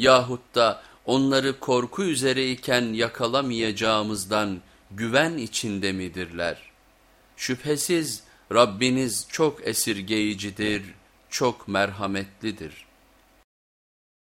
Yahut da onları korku üzereyken yakalamayacağımızdan güven içinde midirler? Şüphesiz Rabbiniz çok esirgeyicidir, çok merhametlidir.''